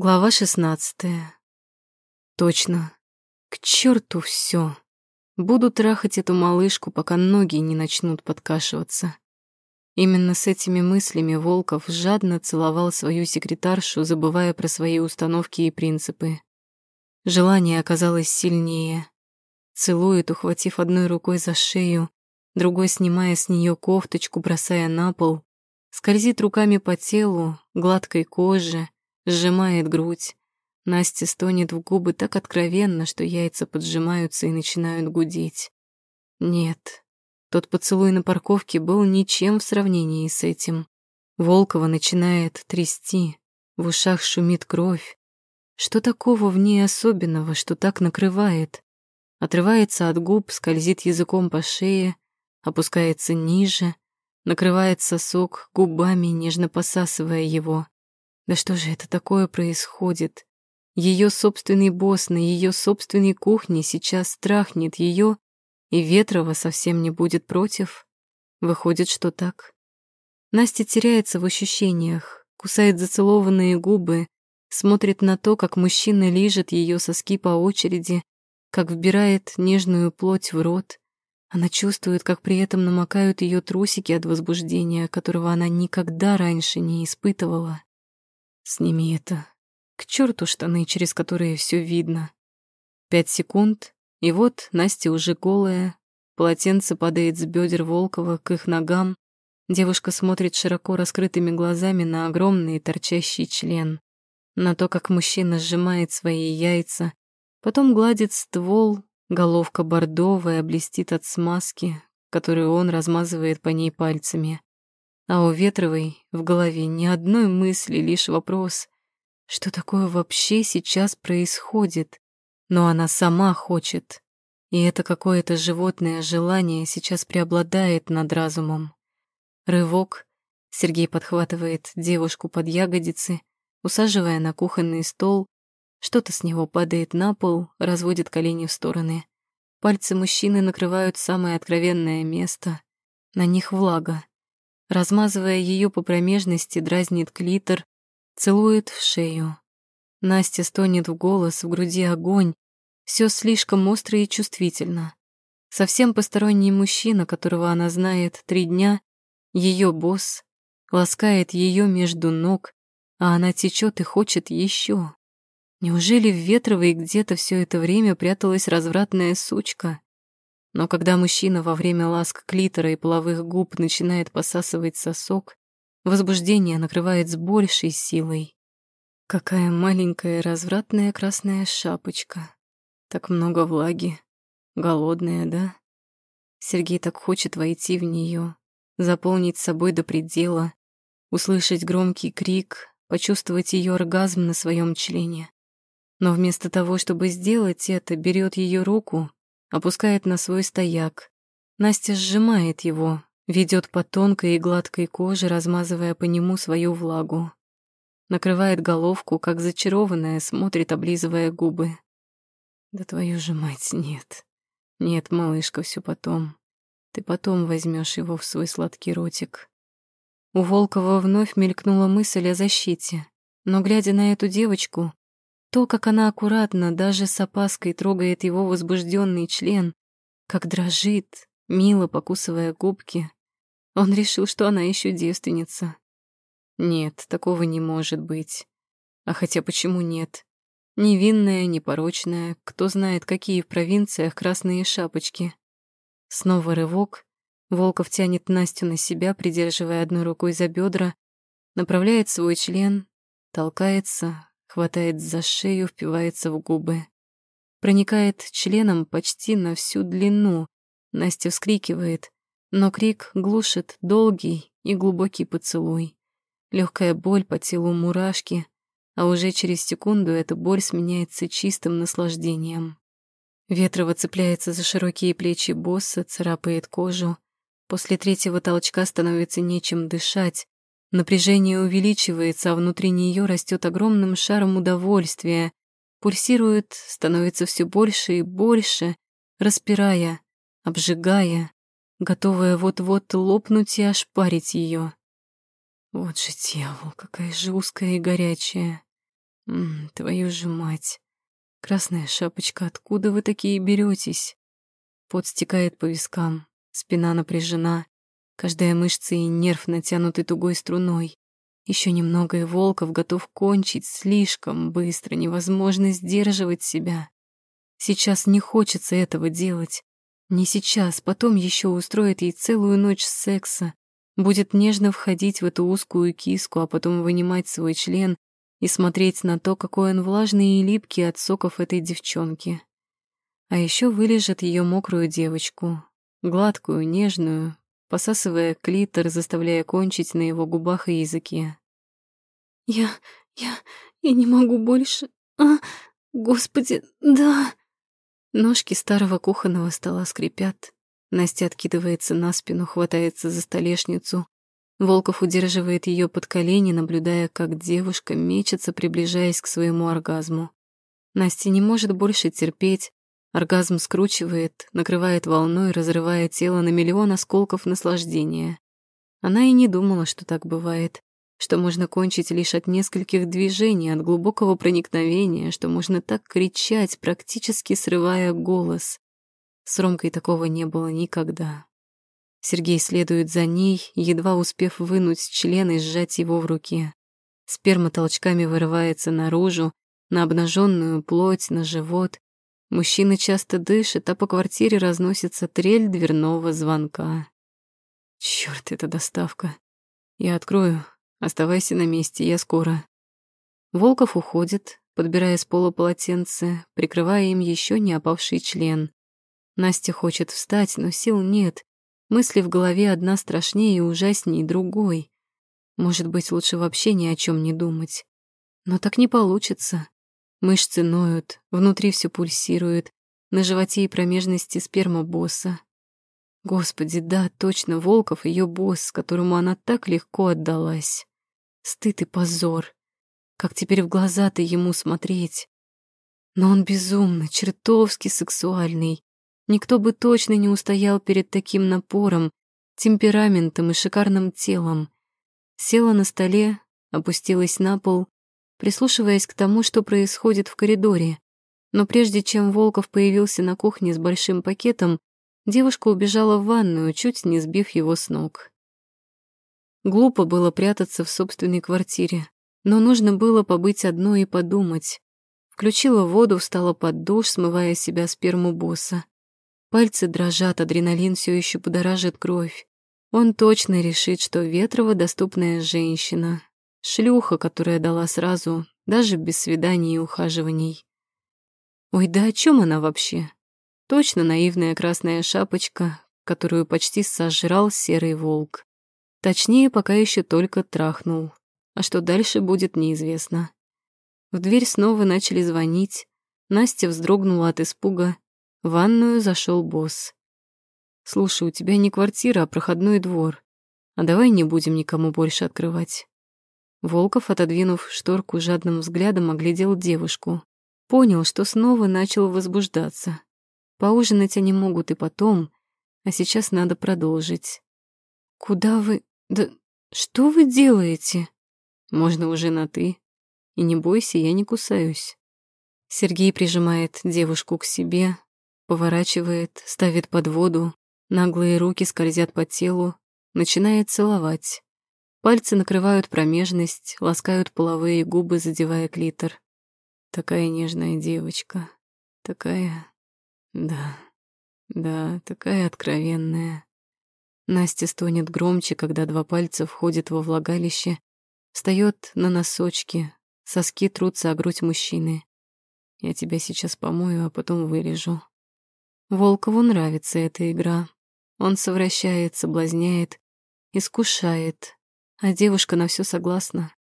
Глава шестнадцатая. Точно. К черту все. Буду трахать эту малышку, пока ноги не начнут подкашиваться. Именно с этими мыслями Волков жадно целовал свою секретаршу, забывая про свои установки и принципы. Желание оказалось сильнее. Целует, ухватив одной рукой за шею, другой снимая с нее кофточку, бросая на пол, скользит руками по телу, гладкой коже, сжимает грудь. Настя стонет в губы так откровенно, что яйца поджимаются и начинают гудеть. Нет, тот поцелуй на парковке был ничем в сравнении с этим. Волкова начинает трясти, в ушах шумит кровь. Что такого в ней особенного, что так накрывает? Отрывается от губ, скользит языком по шее, опускается ниже, накрывает сосок губами, нежно посасывая его. Да что же это такое происходит? Ее собственный босс на ее собственной кухне сейчас страхнет ее, и Ветрова совсем не будет против. Выходит, что так. Настя теряется в ощущениях, кусает зацелованные губы, смотрит на то, как мужчина лижет ее соски по очереди, как вбирает нежную плоть в рот. Она чувствует, как при этом намокают ее трусики от возбуждения, которого она никогда раньше не испытывала. Сними это. К черту штаны, через которые все видно. Пять секунд, и вот Настя уже голая. Полотенце падает с бедер Волкова к их ногам. Девушка смотрит широко раскрытыми глазами на огромный торчащий член. На то, как мужчина сжимает свои яйца. Потом гладит ствол, головка бордовая блестит от смазки, которую он размазывает по ней пальцами. А у Ветровой в голове ни одной мысли, лишь вопрос, что такое вообще сейчас происходит. Но она сама хочет, и это какое-то животное желание сейчас преобладает над разумом. Рывок. Сергей подхватывает девушку под ягодицы, усаживая на кухонный стол. Что-то с него падает на пол, разводит колени в стороны. Пальцы мужчины накрывают самое откровенное место. На них влага. Размазывая ее по промежности, дразнит клитор, целует в шею. Настя стонет в голос, в груди огонь. Все слишком остро и чувствительно. Совсем посторонний мужчина, которого она знает три дня, ее босс, ласкает ее между ног, а она течет и хочет еще. Неужели в Ветровой где-то все это время пряталась развратная сучка? Но когда мужчина во время ласк клитора и половых губ начинает посасывать сосок, возбуждение накрывает с большей силой. Какая маленькая развратная красная шапочка. Так много влаги. Голодная, да? Сергей так хочет войти в нее, заполнить собой до предела, услышать громкий крик, почувствовать ее оргазм на своем члене. Но вместо того, чтобы сделать это, берет ее руку опускает на свой стояк. Настя сжимает его, ведет по тонкой и гладкой коже, размазывая по нему свою влагу. Накрывает головку, как зачарованная, смотрит, облизывая губы. Да твою же мать, нет. Нет, малышка, все потом. Ты потом возьмешь его в свой сладкий ротик. У Волкова вновь мелькнула мысль о защите, но, глядя на эту девочку, то, как она аккуратно, даже с опаской трогает его возбужденный член, как дрожит, мило покусывая губки, он решил, что она еще девственница. Нет, такого не может быть. А хотя почему нет? Невинная, непорочная, кто знает, какие в провинциях красные шапочки. Снова рывок. Волков тянет Настю на себя, придерживая одной рукой за бедра, направляет свой член, толкается, хватает за шею, впивается в губы. Проникает членом почти на всю длину. Настя вскрикивает, но крик глушит долгий и глубокий поцелуй. Легкая боль по телу мурашки, а уже через секунду эта боль сменяется чистым наслаждением. Ветрова цепляется за широкие плечи босса, царапает кожу. После третьего толчка становится нечем дышать, Напряжение увеличивается, а внутри нее растет огромным шаром удовольствия, пульсирует, становится все больше и больше, распирая, обжигая, готовая вот-вот лопнуть и ошпарить ее. Вот же дьявол, какая же узкая и горячая. М, твою же мать. Красная шапочка, откуда вы такие беретесь? Пот стекает по вискам, спина напряжена, каждая мышца и нерв натянуты тугой струной. Еще немного и Волков готов кончить слишком быстро, невозможно сдерживать себя. Сейчас не хочется этого делать. Не сейчас, потом еще устроит ей целую ночь секса, будет нежно входить в эту узкую киску, а потом вынимать свой член и смотреть на то, какой он влажный и липкий от соков этой девчонки. А еще вылежит ее мокрую девочку, гладкую, нежную, посасывая клитор, заставляя кончить на его губах и языке. «Я... я... я не могу больше... А... Господи, да...» Ножки старого кухонного стола скрипят. Настя откидывается на спину, хватается за столешницу. Волков удерживает ее под колени, наблюдая, как девушка мечется, приближаясь к своему оргазму. Настя не может больше терпеть, Оргазм скручивает, накрывает волной, разрывая тело на миллион осколков наслаждения. Она и не думала, что так бывает, что можно кончить лишь от нескольких движений, от глубокого проникновения, что можно так кричать, практически срывая голос. С Ромкой такого не было никогда. Сергей следует за ней, едва успев вынуть член и сжать его в руке. Сперма толчками вырывается наружу, на обнаженную плоть, на живот, Мужчина часто дышит, а по квартире разносится трель дверного звонка. Чёрт, это доставка. Я открою. Оставайся на месте, я скоро. Волков уходит, подбирая с пола полотенце, прикрывая им еще не опавший член. Настя хочет встать, но сил нет. Мысли в голове одна страшнее и ужаснее другой. Может быть, лучше вообще ни о чем не думать. Но так не получится. Мышцы ноют, внутри все пульсирует, на животе и промежности сперма босса. Господи, да, точно, Волков ее босс, которому она так легко отдалась. Стыд и позор. Как теперь в глаза-то ему смотреть? Но он безумно, чертовски сексуальный. Никто бы точно не устоял перед таким напором, темпераментом и шикарным телом. Села на столе, опустилась на пол прислушиваясь к тому, что происходит в коридоре. Но прежде чем Волков появился на кухне с большим пакетом, девушка убежала в ванную, чуть не сбив его с ног. Глупо было прятаться в собственной квартире, но нужно было побыть одной и подумать. Включила воду, встала под душ, смывая себя сперму босса. Пальцы дрожат, адреналин все еще подоражит кровь. Он точно решит, что Ветрова доступная женщина, Шлюха, которая дала сразу, даже без свиданий и ухаживаний. Ой, да о чем она вообще? Точно наивная красная шапочка, которую почти сожрал серый волк. Точнее, пока еще только трахнул. А что дальше будет, неизвестно. В дверь снова начали звонить. Настя вздрогнула от испуга. В ванную зашел босс. «Слушай, у тебя не квартира, а проходной двор. А давай не будем никому больше открывать. Волков, отодвинув шторку жадным взглядом, оглядел девушку. Понял, что снова начал возбуждаться. Поужинать они могут и потом, а сейчас надо продолжить. «Куда вы... Да что вы делаете?» «Можно уже на «ты». И не бойся, я не кусаюсь». Сергей прижимает девушку к себе, поворачивает, ставит под воду, наглые руки скользят по телу, начинает целовать. Пальцы накрывают промежность, ласкают половые губы, задевая клитор. Такая нежная девочка. Такая... Да, да, такая откровенная. Настя стонет громче, когда два пальца входят во влагалище, встает на носочки, соски трутся о грудь мужчины. Я тебя сейчас помою, а потом вырежу. Волкову нравится эта игра. Он совращает, соблазняет, искушает, а девушка на все согласна.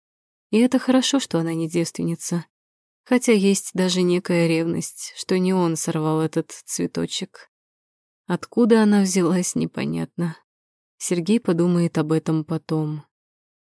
И это хорошо, что она не девственница. Хотя есть даже некая ревность, что не он сорвал этот цветочек. Откуда она взялась, непонятно. Сергей подумает об этом потом.